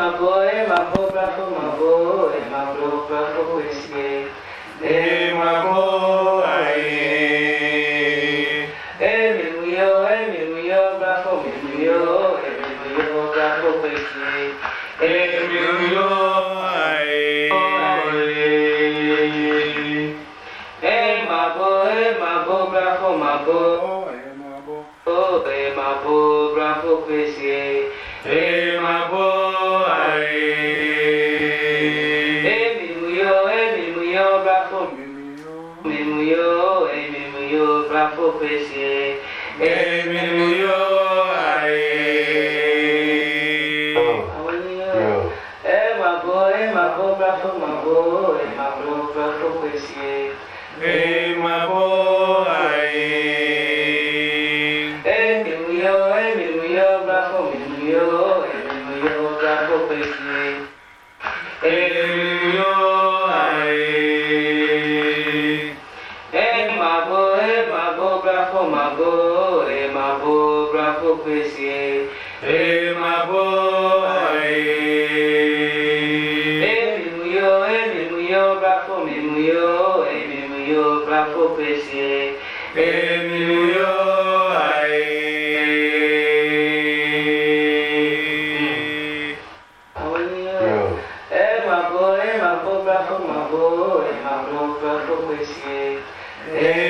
maboe mabo kako maboe mabo kako iske ne maboe Mimuyo, eh, mimuyo, clapo pesie, eh, mimuyo, ay. Awaniyo, eh, mabo, eh, mabo, clapo mabo, eh, mabo, clapo pesie, eh, mabo. Amen.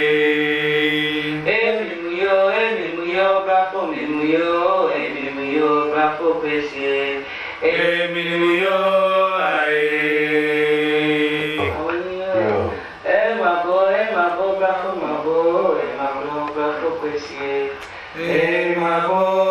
besie. Èmi ni yóò ayé. Ẹ máa bọ̀ ẹ máa bọ̀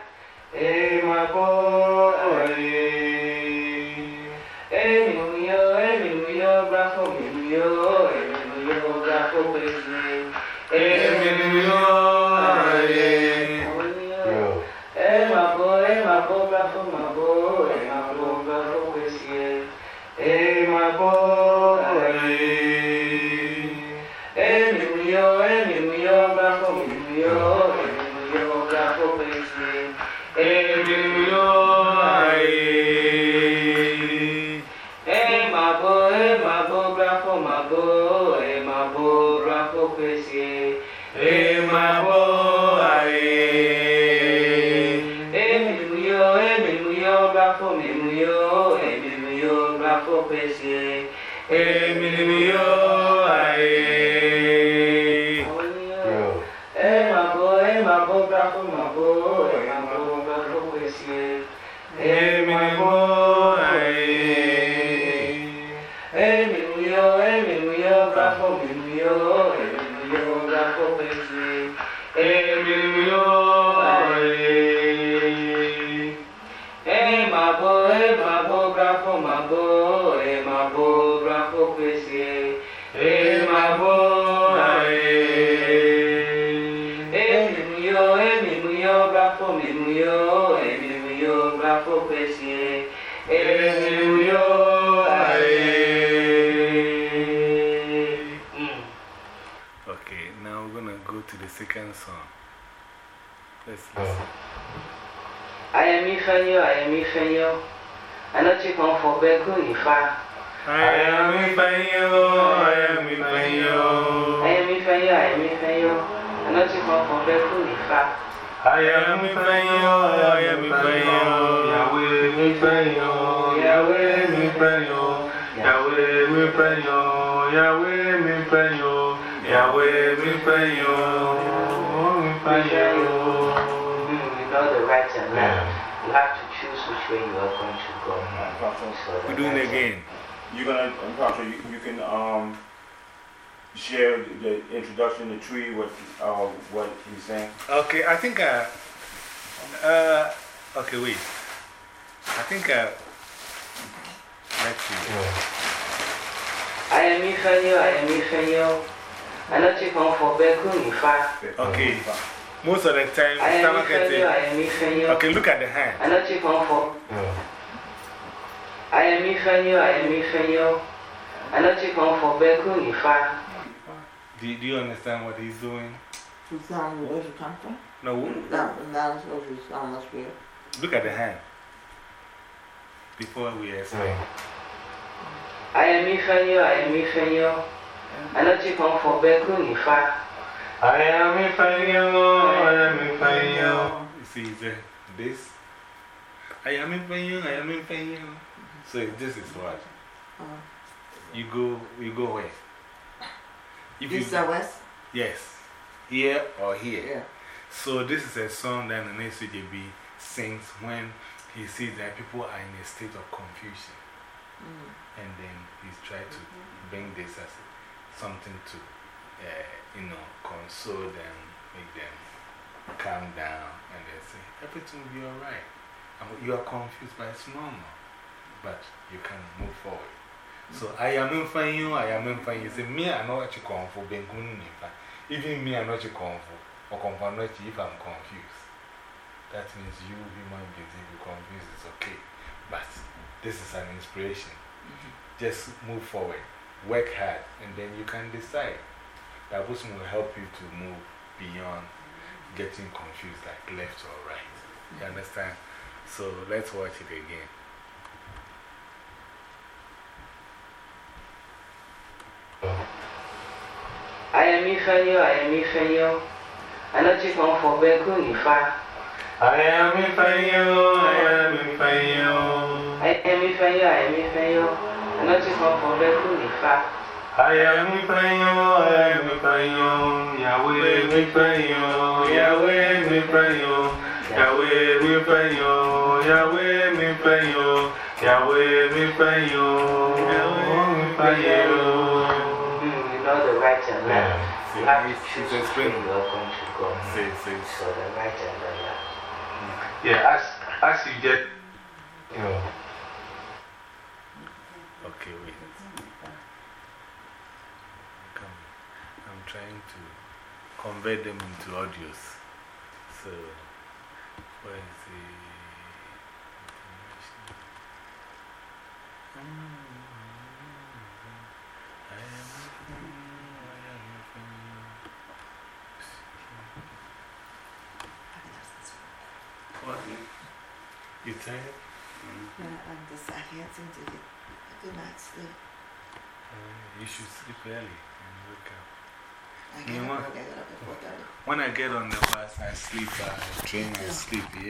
makopese emaboare emimuyo emimuyo bakomimuyo emimuyo bakopese emimuyo ae emabo emabo bakomabo emabo bakopese emimuyo come for Beku Ifa. I am Ifanyo, I am Ifanyo. I am Ifenyo, I am Ifenyo. I know you come for Beku Ifa. I am Ifanyo, I am Ifanyo. Yahweh Ifanyo, Yahweh Ifanyo. Yahweh Ifanyo, Yahweh Ifanyo. Yahweh Ifanyo, Ifanyo. We know the right and left. You have to choose which way you are going to go. So We're doing it right- again. You're gonna, I'm you, you can um, share the, the introduction, the tree, what, uh, what he's saying. Okay, I think, uh, uh, okay, wait. I think, uh, let's see. I am Ifenyo, I am Ifenyo. I know you come for Beku Ifa. Okay, most of the time, I am someone can Ifenyo, I am Ifenyo. okay, look at the hand. I know you come for. I am Ifenyo, I am Ifenyo. I know you come for Beku Ifa. Do, do you understand what he's doing? Tu sound where's it come from? No, No, that's what you sound must be. look at the hand. Before we explain. I am Ifenyo, I am Ifenyo. I know you come for Beku Ifa. I am Ifanyo, I am Ifanyo. You see, he said, this. I am Ifanyo, I am Ifanyo. So this is what? Uh, You go, you go where? If this is the West? yes, here or here. Yeah. So this is a song that an SJB sings when he sees that people are in a state of confusion. And then he's trying to bring this as something to, uh, you know, console them, make them calm down, and they say, everything will be all right. And you are confused, but it's normal. But you can move forward. So I am in fine, you, I am in fine. You say, me, I know what you come for, Bengun, even me, I know what you come for, or come for not if I'm confused. That means you, human beings, if you're confused, it's okay. But this is an inspiration. Just move forward, work hard, and then you can decide. That person will help you to move beyond getting confused, like left or right. You mm-hmm. understand? So let's watch it again. I am Ifenyo, I am Ifenyo. I know you come for Beku Ifa. I am in Fanyo, I am in Fanyo. I am Ifenyo, I am Ifenyo. I know you come for Beku Ifa. I am in Fanyo, I am in Fanyo. Yahweh in Fanyo, Yahweh in Fanyo. Yahweh in Fanyo, Yahweh in Fanyo. Yahweh in Fanyo, Yahweh in Fanyo. You know the right and left. You have to choose which way explaining. you are going to go. Say, say. So the right and the left. Yeah, as, as you get. Okay, wait. Come. I'm trying to convert them into audios. So, where is the information? I am with you, I am with you. What? You tired? Yeah, I'm just, I can't seem to get, I could not sleep. Uh, you should sleep early and wake up. I You know up. I get up at 4.30. When I get on the bus, I sleep, uh, I train, I sleep, yeah.